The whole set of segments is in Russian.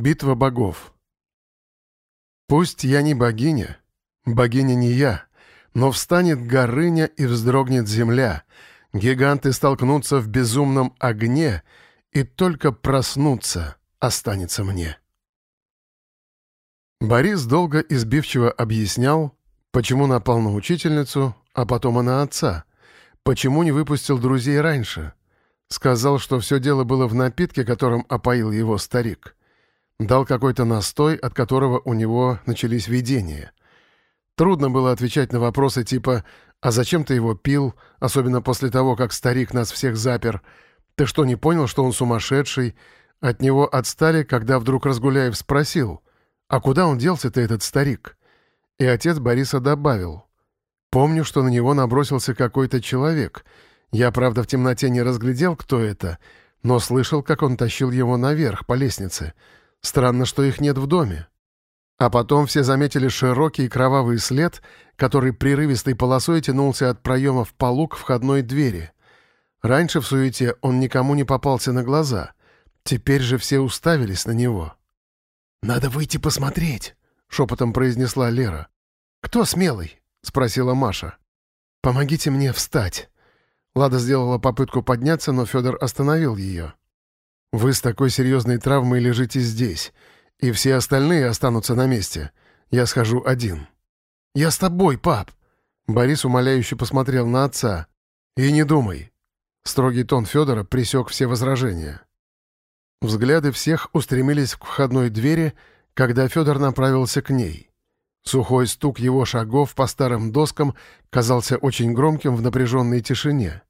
Битва богов. Пусть я не богиня, богиня не я, но встанет горыня и вздрогнет земля, гиганты столкнутся в безумном огне, и только проснуться останется мне. Борис долго избивчиво объяснял, почему напал на учительницу, а потом и на отца, почему не выпустил друзей раньше. Сказал, что все дело было в напитке, которым опоил его старик. Дал какой-то настой, от которого у него начались видения. Трудно было отвечать на вопросы типа «А зачем ты его пил?» Особенно после того, как старик нас всех запер. «Ты что, не понял, что он сумасшедший?» От него отстали, когда вдруг Разгуляев спросил «А куда он делся-то, этот старик?» И отец Бориса добавил «Помню, что на него набросился какой-то человек. Я, правда, в темноте не разглядел, кто это, но слышал, как он тащил его наверх по лестнице». Странно, что их нет в доме. А потом все заметили широкий кровавый след, который прерывистой полосой тянулся от проема в полу к входной двери. Раньше в суете он никому не попался на глаза. Теперь же все уставились на него. «Надо выйти посмотреть», — шепотом произнесла Лера. «Кто смелый?» — спросила Маша. «Помогите мне встать». Лада сделала попытку подняться, но Федор остановил ее. Вы с такой серьезной травмой лежите здесь, и все остальные останутся на месте. Я схожу один». «Я с тобой, пап!» Борис умоляюще посмотрел на отца. «И не думай». Строгий тон Федора пресек все возражения. Взгляды всех устремились к входной двери, когда Федор направился к ней. Сухой стук его шагов по старым доскам казался очень громким в напряженной тишине.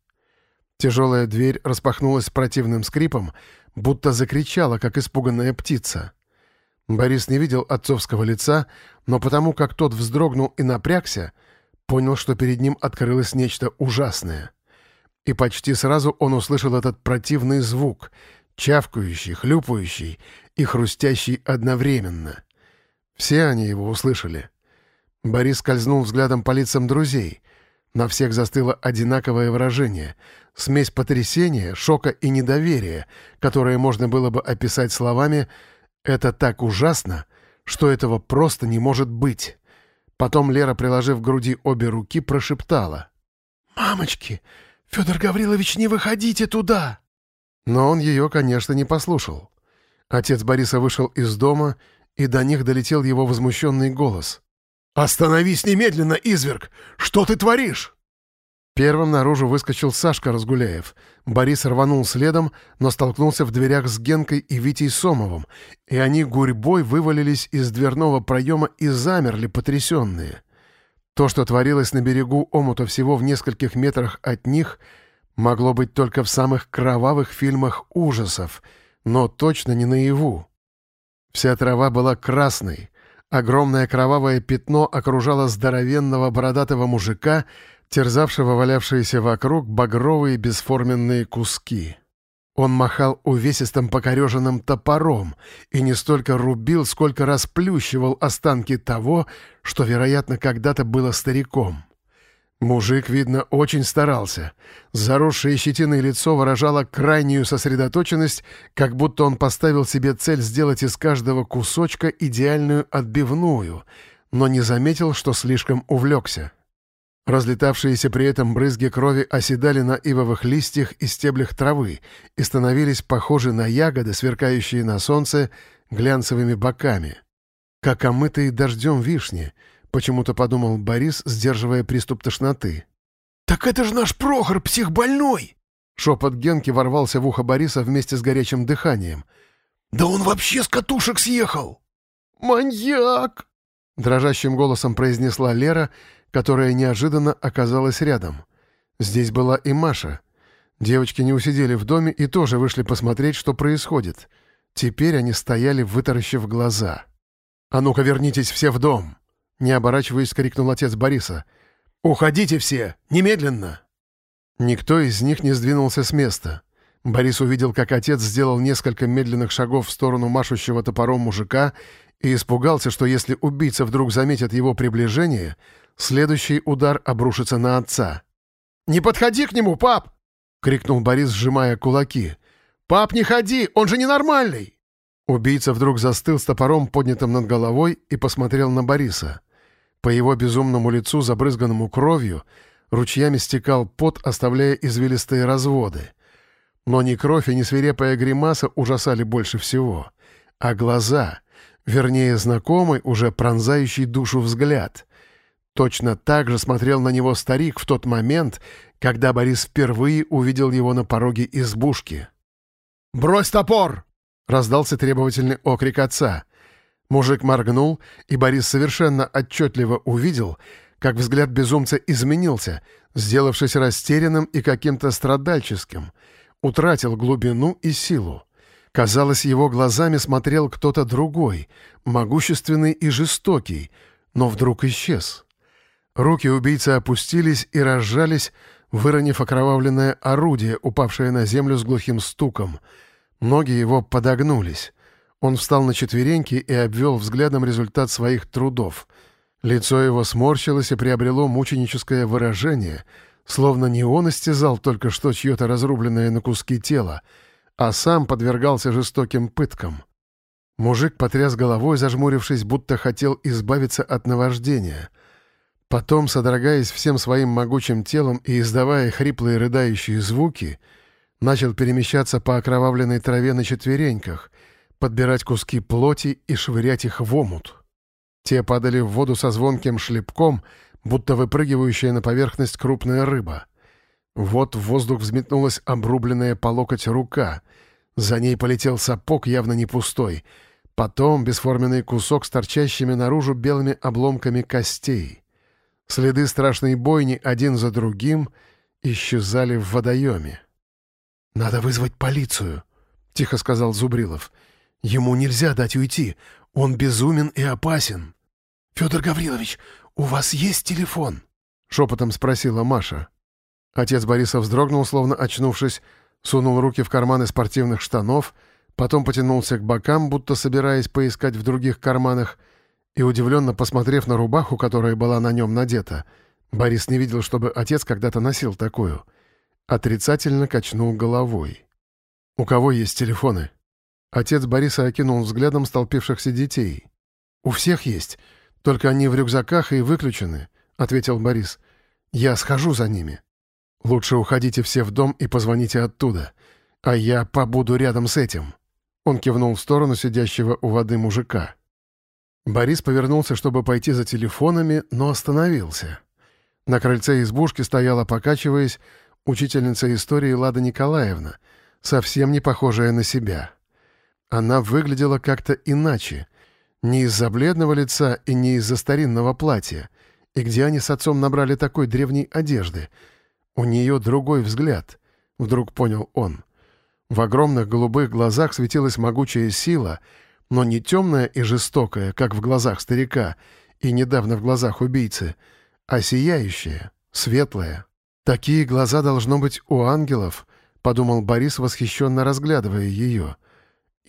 Тяжелая дверь распахнулась с противным скрипом, будто закричала, как испуганная птица. Борис не видел отцовского лица, но потому как тот вздрогнул и напрягся, понял, что перед ним открылось нечто ужасное. И почти сразу он услышал этот противный звук, чавкающий, хлюпающий и хрустящий одновременно. Все они его услышали. Борис скользнул взглядом по лицам друзей. На всех застыло одинаковое выражение — смесь потрясения, шока и недоверия, которое можно было бы описать словами «это так ужасно, что этого просто не может быть». Потом Лера, приложив к груди обе руки, прошептала. «Мамочки, Федор Гаврилович, не выходите туда!» Но он ее, конечно, не послушал. Отец Бориса вышел из дома, и до них долетел его возмущенный голос. «Остановись немедленно, изверг! Что ты творишь?» Первым наружу выскочил Сашка Разгуляев. Борис рванул следом, но столкнулся в дверях с Генкой и Витей Сомовым, и они гурьбой вывалились из дверного проема и замерли, потрясенные. То, что творилось на берегу омута всего в нескольких метрах от них, могло быть только в самых кровавых фильмах ужасов, но точно не наяву. Вся трава была красной, огромное кровавое пятно окружало здоровенного бородатого мужика — терзавшего валявшиеся вокруг багровые бесформенные куски. Он махал увесистым покореженным топором и не столько рубил, сколько расплющивал останки того, что, вероятно, когда-то было стариком. Мужик, видно, очень старался. Заросшее щетиной лицо выражало крайнюю сосредоточенность, как будто он поставил себе цель сделать из каждого кусочка идеальную отбивную, но не заметил, что слишком увлекся. Разлетавшиеся при этом брызги крови оседали на ивовых листьях и стеблях травы и становились похожи на ягоды, сверкающие на солнце глянцевыми боками. Как омытые дождем вишни, почему-то подумал Борис, сдерживая приступ тошноты. «Так это же наш Прохор, психбольной!» Шепот Генки ворвался в ухо Бориса вместе с горячим дыханием. «Да он вообще с катушек съехал!» «Маньяк!» Дрожащим голосом произнесла Лера которая неожиданно оказалась рядом. Здесь была и Маша. Девочки не усидели в доме и тоже вышли посмотреть, что происходит. Теперь они стояли, вытаращив глаза. «А ну-ка вернитесь все в дом!» Не оборачиваясь, крикнул отец Бориса. «Уходите все! Немедленно!» Никто из них не сдвинулся с места. Борис увидел, как отец сделал несколько медленных шагов в сторону машущего топором мужика и испугался, что если убийца вдруг заметит его приближение, Следующий удар обрушится на отца. «Не подходи к нему, пап!» — крикнул Борис, сжимая кулаки. «Пап, не ходи! Он же ненормальный!» Убийца вдруг застыл с топором, поднятым над головой, и посмотрел на Бориса. По его безумному лицу, забрызганному кровью, ручьями стекал пот, оставляя извилистые разводы. Но ни кровь и ни свирепая гримаса ужасали больше всего, а глаза, вернее, знакомый, уже пронзающий душу взгляд. Точно так же смотрел на него старик в тот момент, когда Борис впервые увидел его на пороге избушки. «Брось топор!» — раздался требовательный окрик отца. Мужик моргнул, и Борис совершенно отчетливо увидел, как взгляд безумца изменился, сделавшись растерянным и каким-то страдальческим, утратил глубину и силу. Казалось, его глазами смотрел кто-то другой, могущественный и жестокий, но вдруг исчез. Руки убийцы опустились и разжались, выронив окровавленное орудие, упавшее на землю с глухим стуком. Ноги его подогнулись. Он встал на четвереньки и обвел взглядом результат своих трудов. Лицо его сморщилось и приобрело мученическое выражение, словно не он истязал только что чье-то разрубленное на куски тело, а сам подвергался жестоким пыткам. Мужик потряс головой, зажмурившись, будто хотел избавиться от наваждения — Потом, содрогаясь всем своим могучим телом и издавая хриплые рыдающие звуки, начал перемещаться по окровавленной траве на четвереньках, подбирать куски плоти и швырять их в омут. Те падали в воду со звонким шлепком, будто выпрыгивающая на поверхность крупная рыба. Вот в воздух взметнулась обрубленная по локоть рука. За ней полетел сапог, явно не пустой. Потом бесформенный кусок с торчащими наружу белыми обломками костей. Следы страшной бойни один за другим исчезали в водоеме. «Надо вызвать полицию», — тихо сказал Зубрилов. «Ему нельзя дать уйти. Он безумен и опасен». «Федор Гаврилович, у вас есть телефон?» — шепотом спросила Маша. Отец Бориса вздрогнул, словно очнувшись, сунул руки в карманы спортивных штанов, потом потянулся к бокам, будто собираясь поискать в других карманах — и, удивленно посмотрев на рубаху, которая была на нем надета, Борис не видел, чтобы отец когда-то носил такую. Отрицательно качнул головой. «У кого есть телефоны?» Отец Бориса окинул взглядом столпившихся детей. «У всех есть, только они в рюкзаках и выключены», — ответил Борис. «Я схожу за ними. Лучше уходите все в дом и позвоните оттуда, а я побуду рядом с этим». Он кивнул в сторону сидящего у воды мужика. Борис повернулся, чтобы пойти за телефонами, но остановился. На крыльце избушки стояла, покачиваясь, учительница истории Лада Николаевна, совсем не похожая на себя. Она выглядела как-то иначе, не из-за бледного лица и не из-за старинного платья. И где они с отцом набрали такой древней одежды? У нее другой взгляд, вдруг понял он. В огромных голубых глазах светилась могучая сила — но не темная и жестокая, как в глазах старика и недавно в глазах убийцы, а сияющая, светлая. «Такие глаза должно быть у ангелов», — подумал Борис, восхищенно разглядывая ее.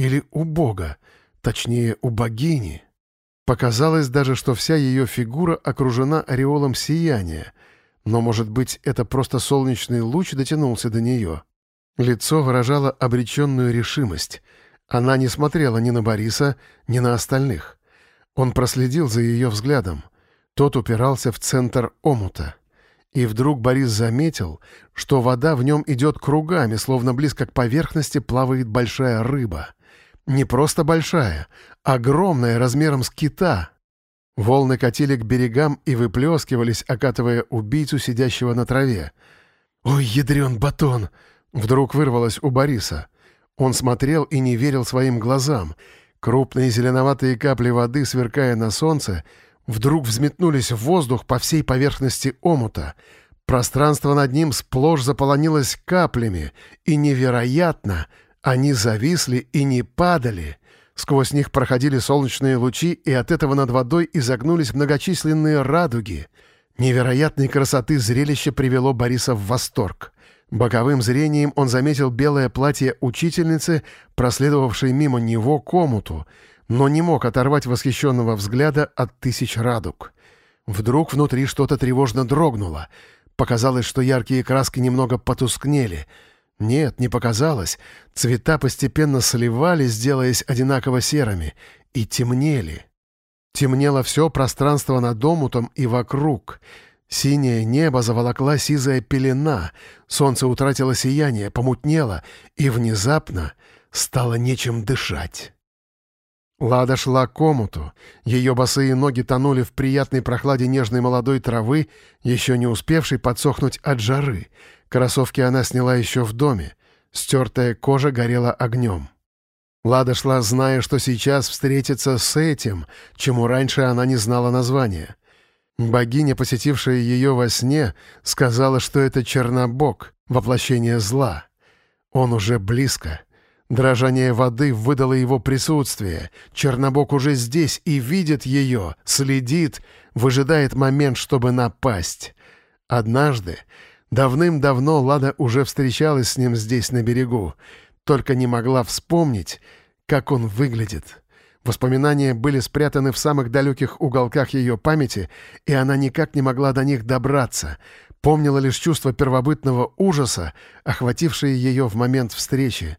«Или у Бога, точнее, у богини». Показалось даже, что вся ее фигура окружена ореолом сияния, но, может быть, это просто солнечный луч дотянулся до нее. Лицо выражало обреченную решимость — она не смотрела ни на Бориса, ни на остальных. Он проследил за ее взглядом. Тот упирался в центр омута. И вдруг Борис заметил, что вода в нем идет кругами, словно близко к поверхности плавает большая рыба. Не просто большая, огромная размером с кита. Волны катили к берегам и выплескивались, окатывая убийцу, сидящего на траве. «Ой, ядрен батон!» — вдруг вырвалось у Бориса. Он смотрел и не верил своим глазам. Крупные зеленоватые капли воды, сверкая на солнце, вдруг взметнулись в воздух по всей поверхности омута. Пространство над ним сплошь заполонилось каплями, и невероятно, они зависли и не падали. Сквозь них проходили солнечные лучи, и от этого над водой изогнулись многочисленные радуги. Невероятной красоты зрелище привело Бориса в восторг. Боковым зрением он заметил белое платье учительницы, проследовавшей мимо него комнату, но не мог оторвать восхищенного взгляда от тысяч радуг. Вдруг внутри что-то тревожно дрогнуло. Показалось, что яркие краски немного потускнели. Нет, не показалось. Цвета постепенно сливались, делаясь одинаково серыми, и темнели. Темнело все пространство над омутом и вокруг. Синее небо заволокла сизая пелена, солнце утратило сияние, помутнело, и внезапно стало нечем дышать. Лада шла к омуту. Ее босые ноги тонули в приятной прохладе нежной молодой травы, еще не успевшей подсохнуть от жары. Кроссовки она сняла еще в доме. Стертая кожа горела огнем. Лада шла, зная, что сейчас встретится с этим, чему раньше она не знала названия. Богиня, посетившая ее во сне, сказала, что это Чернобог, воплощение зла. Он уже близко — Дрожание воды выдало его присутствие. Чернобог уже здесь и видит ее, следит, выжидает момент, чтобы напасть. Однажды, давным-давно, Лада уже встречалась с ним здесь, на берегу, только не могла вспомнить, как он выглядит. Воспоминания были спрятаны в самых далеких уголках ее памяти, и она никак не могла до них добраться. Помнила лишь чувство первобытного ужаса, охватившее ее в момент встречи.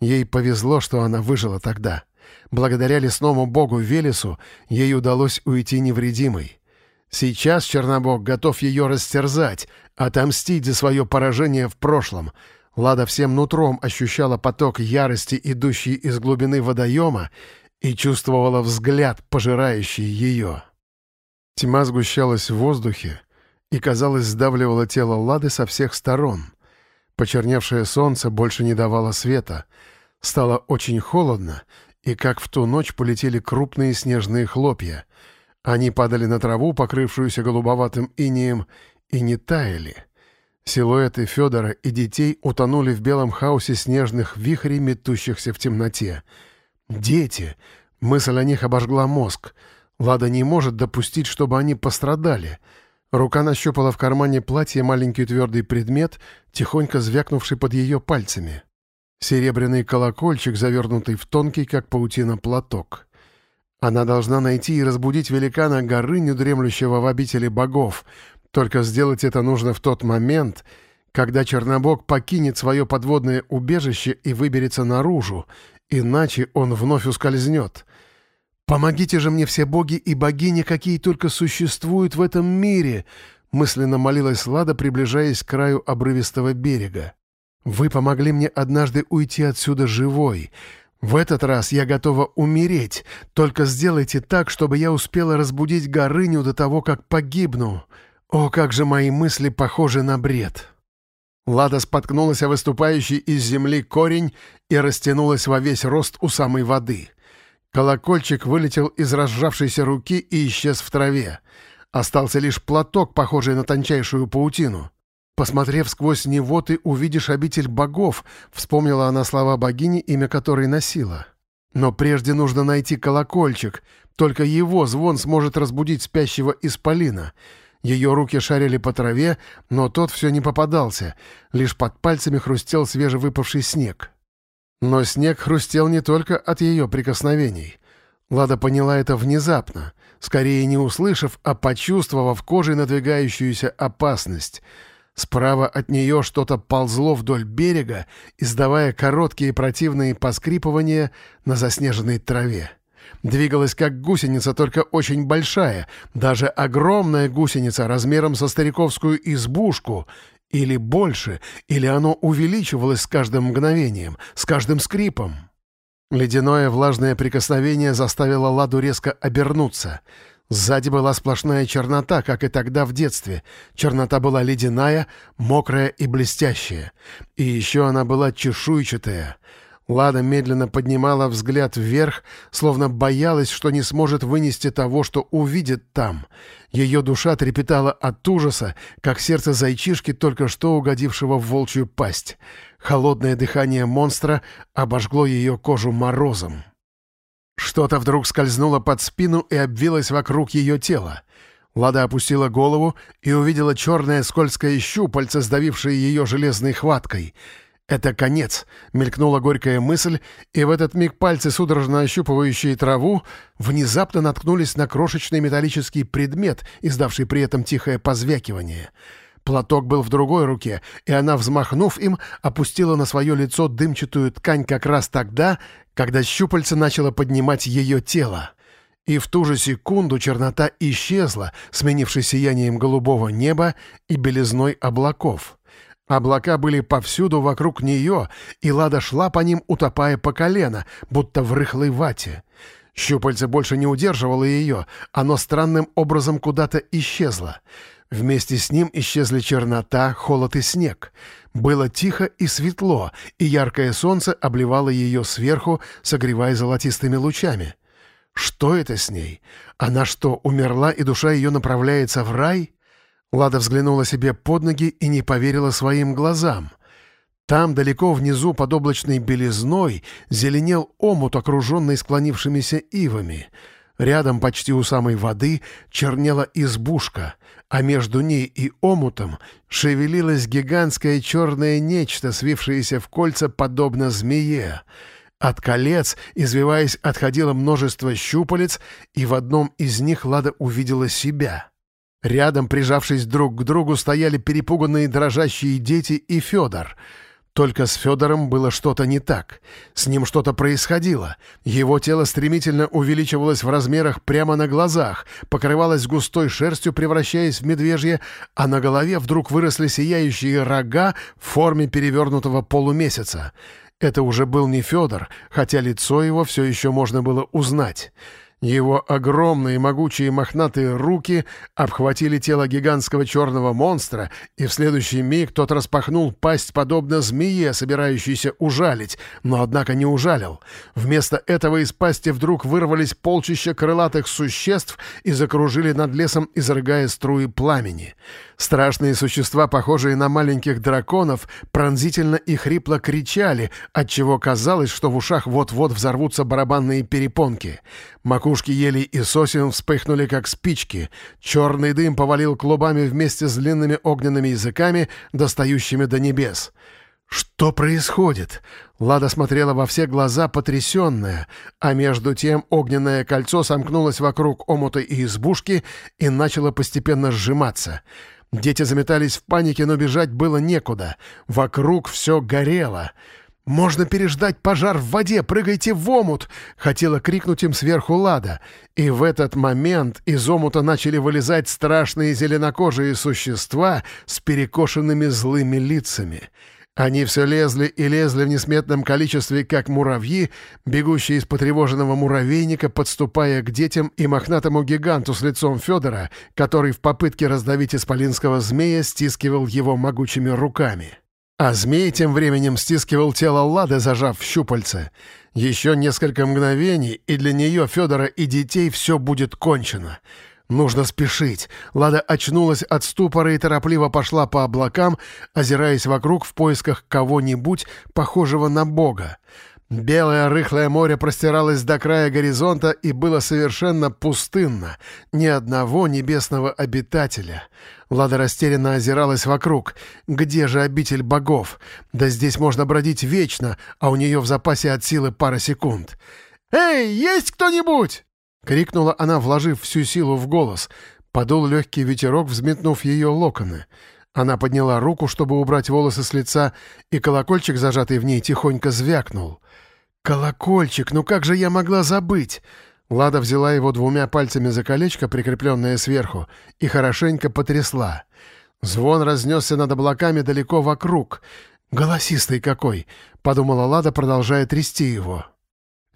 Ей повезло, что она выжила тогда. Благодаря лесному богу Велесу ей удалось уйти невредимой. Сейчас Чернобог готов ее растерзать, отомстить за свое поражение в прошлом. Лада всем нутром ощущала поток ярости, идущий из глубины водоема, и чувствовала взгляд, пожирающий ее. Тьма сгущалась в воздухе и, казалось, сдавливала тело Лады со всех сторон. Почерневшее солнце больше не давало света — Стало очень холодно, и как в ту ночь полетели крупные снежные хлопья. Они падали на траву, покрывшуюся голубоватым инеем, и не таяли. Силуэты Федора и детей утонули в белом хаосе снежных вихрей, метущихся в темноте. «Дети!» Мысль о них обожгла мозг. Лада не может допустить, чтобы они пострадали. Рука нащупала в кармане платья маленький твердый предмет, тихонько звякнувший под ее пальцами. Серебряный колокольчик, завернутый в тонкий, как паутина, платок. Она должна найти и разбудить великана горы, недремлющего в обители богов. Только сделать это нужно в тот момент, когда Чернобог покинет свое подводное убежище и выберется наружу, иначе он вновь ускользнет. «Помогите же мне все боги и богини, какие только существуют в этом мире!» мысленно молилась Лада, приближаясь к краю обрывистого берега. Вы помогли мне однажды уйти отсюда живой. В этот раз я готова умереть. Только сделайте так, чтобы я успела разбудить Горыню до того, как погибну. О, как же мои мысли похожи на бред!» Лада споткнулась о выступающий из земли корень и растянулась во весь рост у самой воды. Колокольчик вылетел из разжавшейся руки и исчез в траве. Остался лишь платок, похожий на тончайшую паутину. «Посмотрев сквозь него, ты увидишь обитель богов», — вспомнила она слова богини, имя которой носила. «Но прежде нужно найти колокольчик. Только его звон сможет разбудить спящего исполина». Ее руки шарили по траве, но тот все не попадался. Лишь под пальцами хрустел свежевыпавший снег. Но снег хрустел не только от ее прикосновений. Лада поняла это внезапно, скорее не услышав, а почувствовав кожей надвигающуюся опасность — Справа от нее что-то ползло вдоль берега, издавая короткие противные поскрипывания на заснеженной траве. Двигалась как гусеница, только очень большая, даже огромная гусеница размером со стариковскую избушку, или больше, или оно увеличивалось с каждым мгновением, с каждым скрипом. Ледяное влажное прикосновение заставило Ладу резко обернуться — Сзади была сплошная чернота, как и тогда в детстве. Чернота была ледяная, мокрая и блестящая. И еще она была чешуйчатая. Лада медленно поднимала взгляд вверх, словно боялась, что не сможет вынести того, что увидит там. Ее душа трепетала от ужаса, как сердце зайчишки, только что угодившего в волчью пасть. Холодное дыхание монстра обожгло ее кожу морозом. Что-то вдруг скользнуло под спину и обвилось вокруг ее тела. Лада опустила голову и увидела черное скользкое щупальце, сдавившее ее железной хваткой. «Это конец», — мелькнула горькая мысль, и в этот миг пальцы, судорожно ощупывающие траву, внезапно наткнулись на крошечный металлический предмет, издавший при этом тихое позвякивание. Платок был в другой руке, и она, взмахнув им, опустила на свое лицо дымчатую ткань как раз тогда, когда щупальце начало поднимать ее тело. И в ту же секунду чернота исчезла, сменившись сиянием голубого неба и белизной облаков. Облака были повсюду вокруг нее, и Лада шла по ним, утопая по колено, будто в рыхлой вате. Щупальце больше не удерживало ее, оно странным образом куда-то исчезло. Вместе с ним исчезли чернота, холод и снег. Было тихо и светло, и яркое солнце обливало ее сверху, согревая золотистыми лучами. Что это с ней? Она что, умерла, и душа ее направляется в рай? Лада взглянула себе под ноги и не поверила своим глазам. Там, далеко внизу, под облачной белизной, зеленел омут, окруженный склонившимися ивами. Рядом, почти у самой воды, чернела избушка, а между ней и омутом шевелилось гигантское черное нечто, свившееся в кольца, подобно змее — от колец, извиваясь, отходило множество щупалец, и в одном из них Лада увидела себя. Рядом, прижавшись друг к другу, стояли перепуганные дрожащие дети и Федор. Только с Федором было что-то не так. С ним что-то происходило. Его тело стремительно увеличивалось в размерах прямо на глазах, покрывалось густой шерстью, превращаясь в медвежье, а на голове вдруг выросли сияющие рога в форме перевернутого полумесяца — это уже был не Федор, хотя лицо его все еще можно было узнать. Его огромные могучие мохнатые руки обхватили тело гигантского черного монстра, и в следующий миг тот распахнул пасть, подобно змее, собирающейся ужалить, но, однако, не ужалил. Вместо этого из пасти вдруг вырвались полчища крылатых существ и закружили над лесом, изрыгая струи пламени. Страшные существа, похожие на маленьких драконов, пронзительно и хрипло кричали, отчего казалось, что в ушах вот-вот взорвутся барабанные перепонки. Макушки елей и сосен вспыхнули, как спички. Черный дым повалил клубами вместе с длинными огненными языками, достающими до небес. «Что происходит?» Лада смотрела во все глаза, потрясенная, а между тем огненное кольцо сомкнулось вокруг омута и избушки и начало постепенно сжиматься — Дети заметались в панике, но бежать было некуда. Вокруг все горело. «Можно переждать пожар в воде! Прыгайте в омут!» — хотела крикнуть им сверху Лада. И в этот момент из омута начали вылезать страшные зеленокожие существа с перекошенными злыми лицами — они все лезли и лезли в несметном количестве, как муравьи, бегущие из потревоженного муравейника, подступая к детям и мохнатому гиганту с лицом Федора, который в попытке раздавить исполинского змея стискивал его могучими руками. А змей тем временем стискивал тело Лады, зажав в щупальце. Еще несколько мгновений, и для нее, Федора и детей все будет кончено. Нужно спешить. Лада очнулась от ступора и торопливо пошла по облакам, озираясь вокруг в поисках кого-нибудь, похожего на Бога. Белое рыхлое море простиралось до края горизонта и было совершенно пустынно. Ни одного небесного обитателя. Лада растерянно озиралась вокруг. Где же обитель богов? Да здесь можно бродить вечно, а у нее в запасе от силы пара секунд. «Эй, есть кто-нибудь?» — крикнула она, вложив всю силу в голос. Подул легкий ветерок, взметнув ее локоны. Она подняла руку, чтобы убрать волосы с лица, и колокольчик, зажатый в ней, тихонько звякнул. «Колокольчик, ну как же я могла забыть?» Лада взяла его двумя пальцами за колечко, прикрепленное сверху, и хорошенько потрясла. Звон разнесся над облаками далеко вокруг. «Голосистый какой!» — подумала Лада, продолжая трясти его.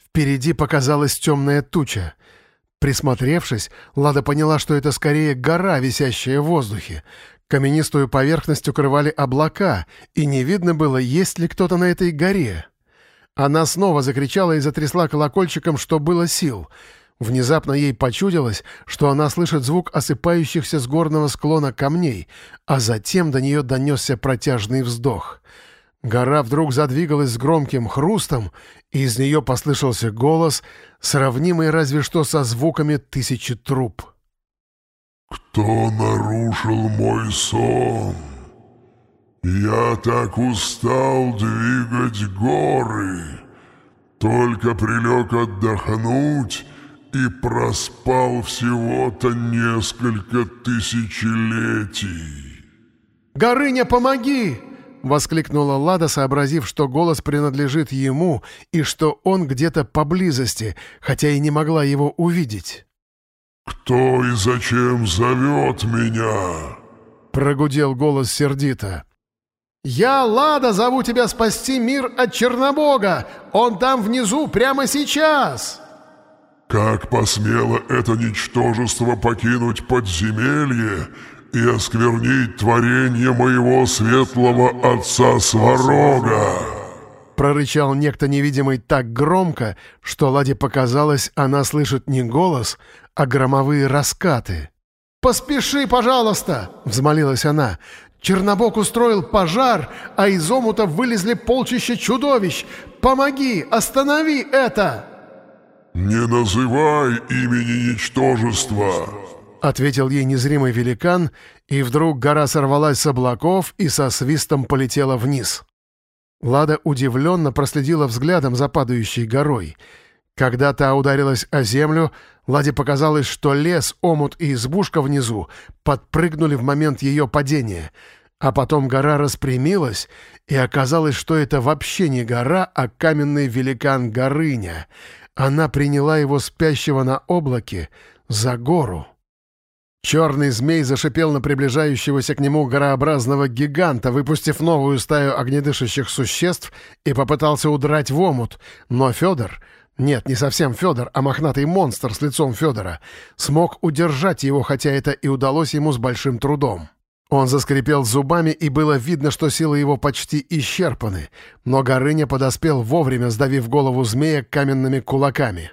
Впереди показалась темная туча. Присмотревшись, Лада поняла, что это скорее гора, висящая в воздухе. Каменистую поверхность укрывали облака, и не видно было, есть ли кто-то на этой горе. Она снова закричала и затрясла колокольчиком, что было сил. Внезапно ей почудилось, что она слышит звук осыпающихся с горного склона камней, а затем до нее донесся протяжный вздох. Гора вдруг задвигалась с громким хрустом, и из нее послышался голос, сравнимый разве что со звуками тысячи труб. «Кто нарушил мой сон? Я так устал двигать горы, только прилег отдохнуть» и проспал всего-то несколько тысячелетий. Горыня, помоги!» — воскликнула Лада, сообразив, что голос принадлежит ему и что он где-то поблизости, хотя и не могла его увидеть. «Кто и зачем зовет меня?» — прогудел голос сердито. «Я, Лада, зову тебя спасти мир от Чернобога! Он там внизу прямо сейчас!» «Как посмело это ничтожество покинуть подземелье и осквернить творение моего светлого отца Сварога!» Прорычал некто невидимый так громко, что Ладе показалось, она слышит не голос, а громовые раскаты. «Поспеши, пожалуйста!» — взмолилась она. «Чернобог устроил пожар, а из омута вылезли полчища чудовищ! Помоги! Останови это!» «Не называй имени ничтожества!» — ответил ей незримый великан, и вдруг гора сорвалась с облаков и со свистом полетела вниз. Лада удивленно проследила взглядом за падающей горой. Когда та ударилась о землю, Ладе показалось, что лес, омут и избушка внизу подпрыгнули в момент ее падения, а потом гора распрямилась, и оказалось, что это вообще не гора, а каменный великан Горыня. Она приняла его спящего на облаке за гору. Черный змей зашипел на приближающегося к нему горообразного гиганта, выпустив новую стаю огнедышащих существ и попытался удрать в омут, но Федор, нет, не совсем Федор, а мохнатый монстр с лицом Федора, смог удержать его, хотя это и удалось ему с большим трудом. Он заскрипел зубами, и было видно, что силы его почти исчерпаны, но Горыня подоспел вовремя, сдавив голову змея каменными кулаками.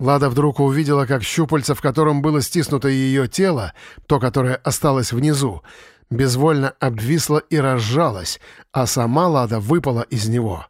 Лада вдруг увидела, как щупальце, в котором было стиснуто ее тело, то, которое осталось внизу, безвольно обвисло и разжалось, а сама Лада выпала из него.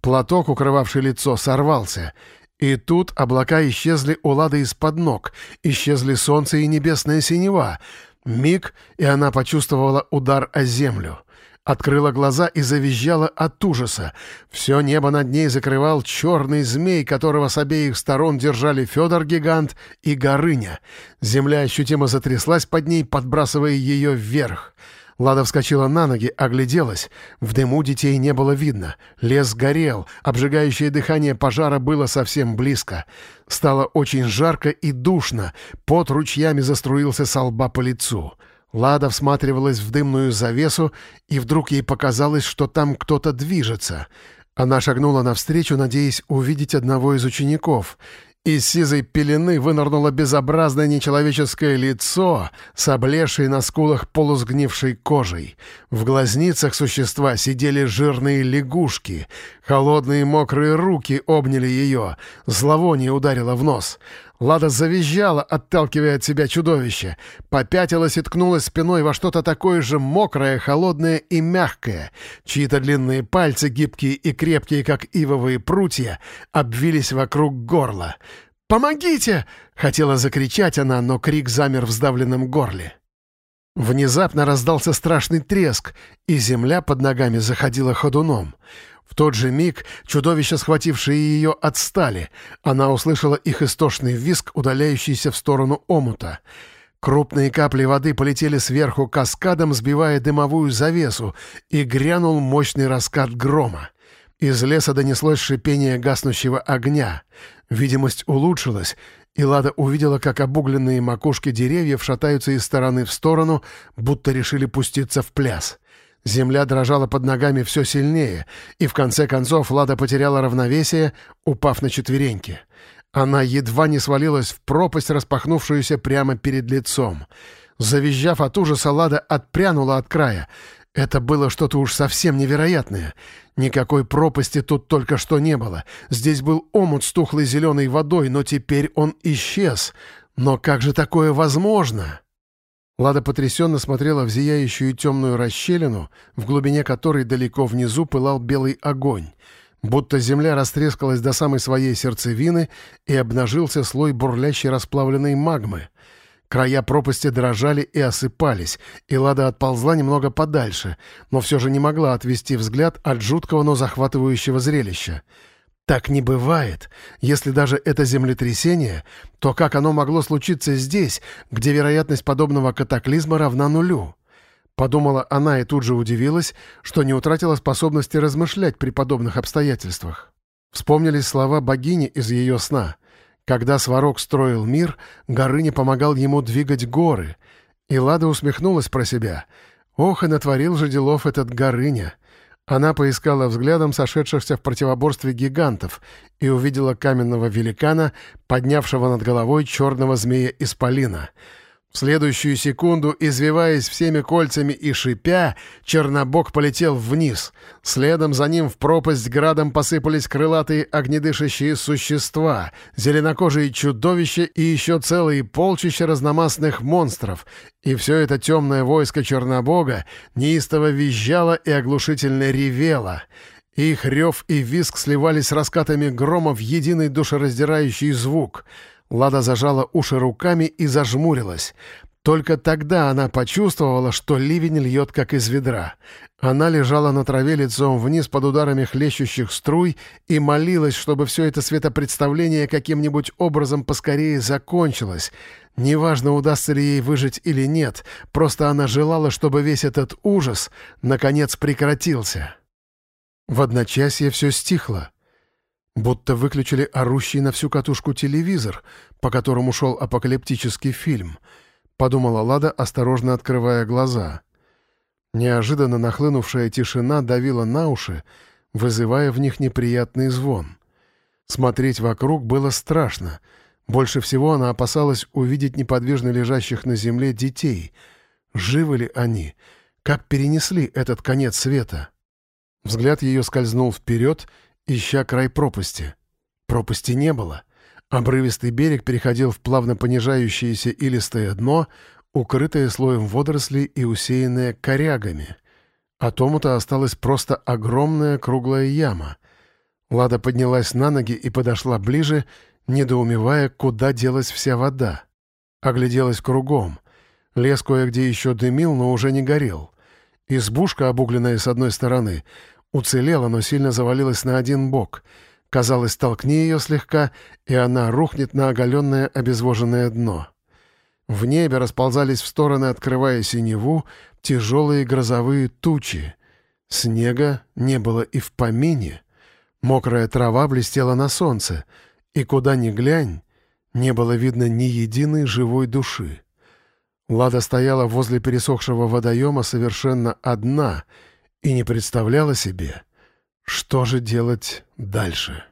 Платок, укрывавший лицо, сорвался. И тут облака исчезли у Лады из-под ног, исчезли солнце и небесная синева. Миг, и она почувствовала удар о землю — открыла глаза и завизжала от ужаса. Все небо над ней закрывал черный змей, которого с обеих сторон держали Федор-гигант и Горыня. Земля ощутимо затряслась под ней, подбрасывая ее вверх. Лада вскочила на ноги, огляделась. В дыму детей не было видно. Лес горел, обжигающее дыхание пожара было совсем близко. Стало очень жарко и душно, пот ручьями заструился со лба по лицу. Лада всматривалась в дымную завесу, и вдруг ей показалось, что там кто-то движется. Она шагнула навстречу, надеясь увидеть одного из учеников. Из сизой пелены вынырнуло безобразное нечеловеческое лицо с облезшей на скулах полусгнившей кожей. В глазницах существа сидели жирные лягушки. Холодные мокрые руки обняли ее. Зловоние ударило в нос. Лада завизжала, отталкивая от себя чудовище, попятилась и ткнулась спиной во что-то такое же мокрое, холодное и мягкое. Чьи-то длинные пальцы, гибкие и крепкие, как ивовые прутья, обвились вокруг горла. «Помогите!» — хотела закричать она, но крик замер в сдавленном горле. Внезапно раздался страшный треск, и земля под ногами заходила ходуном. В тот же миг чудовища, схватившие ее, отстали. Она услышала их истошный визг, удаляющийся в сторону омута. Крупные капли воды полетели сверху каскадом, сбивая дымовую завесу, и грянул мощный раскат грома. Из леса донеслось шипение гаснущего огня. Видимость улучшилась, и Лада увидела, как обугленные макушки деревьев шатаются из стороны в сторону, будто решили пуститься в пляс. Земля дрожала под ногами все сильнее, и в конце концов Лада потеряла равновесие, упав на четвереньки. Она едва не свалилась в пропасть, распахнувшуюся прямо перед лицом. Завизжав от ужаса, Лада отпрянула от края. Это было что-то уж совсем невероятное. Никакой пропасти тут только что не было. Здесь был омут с тухлой зеленой водой, но теперь он исчез. Но как же такое возможно? Лада потрясенно смотрела в зияющую темную расщелину, в глубине которой далеко внизу пылал белый огонь. Будто земля растрескалась до самой своей сердцевины и обнажился слой бурлящей расплавленной магмы. Края пропасти дрожали и осыпались, и Лада отползла немного подальше, но все же не могла отвести взгляд от жуткого, но захватывающего зрелища — так не бывает. Если даже это землетрясение, то как оно могло случиться здесь, где вероятность подобного катаклизма равна нулю? Подумала она и тут же удивилась, что не утратила способности размышлять при подобных обстоятельствах. Вспомнились слова богини из ее сна. Когда Сварог строил мир, Горыня помогал ему двигать горы. И Лада усмехнулась про себя. «Ох, и натворил же делов этот Горыня!» Она поискала взглядом сошедшихся в противоборстве гигантов и увидела каменного великана, поднявшего над головой черного змея-исполина — в следующую секунду, извиваясь всеми кольцами и шипя, Чернобог полетел вниз. Следом за ним в пропасть градом посыпались крылатые огнедышащие существа, зеленокожие чудовища и еще целые полчища разномастных монстров. И все это темное войско Чернобога неистово визжало и оглушительно ревело. Их рев и визг сливались с раскатами грома в единый душераздирающий звук — Лада зажала уши руками и зажмурилась. Только тогда она почувствовала, что ливень льет, как из ведра. Она лежала на траве лицом вниз под ударами хлещущих струй и молилась, чтобы все это светопредставление каким-нибудь образом поскорее закончилось. Неважно, удастся ли ей выжить или нет, просто она желала, чтобы весь этот ужас, наконец, прекратился. В одночасье все стихло. Будто выключили орущий на всю катушку телевизор, по которому шел апокалиптический фильм, подумала Лада, осторожно открывая глаза. Неожиданно нахлынувшая тишина давила на уши, вызывая в них неприятный звон. Смотреть вокруг было страшно. Больше всего она опасалась увидеть неподвижно лежащих на земле детей. Живы ли они? Как перенесли этот конец света? Взгляд ее скользнул вперед — ища край пропасти. Пропасти не было. Обрывистый берег переходил в плавно понижающееся илистое дно, укрытое слоем водорослей и усеянное корягами. А тому-то осталась просто огромная круглая яма. Лада поднялась на ноги и подошла ближе, недоумевая, куда делась вся вода. Огляделась кругом. Лес кое-где еще дымил, но уже не горел. Избушка, обугленная с одной стороны, Уцелела, но сильно завалилась на один бок. Казалось, толкни ее слегка, и она рухнет на оголенное обезвоженное дно. В небе расползались в стороны, открывая синеву, тяжелые грозовые тучи. Снега не было и в помине. Мокрая трава блестела на солнце, и куда ни глянь, не было видно ни единой живой души. Лада стояла возле пересохшего водоема совершенно одна — и не представляла себе, что же делать дальше.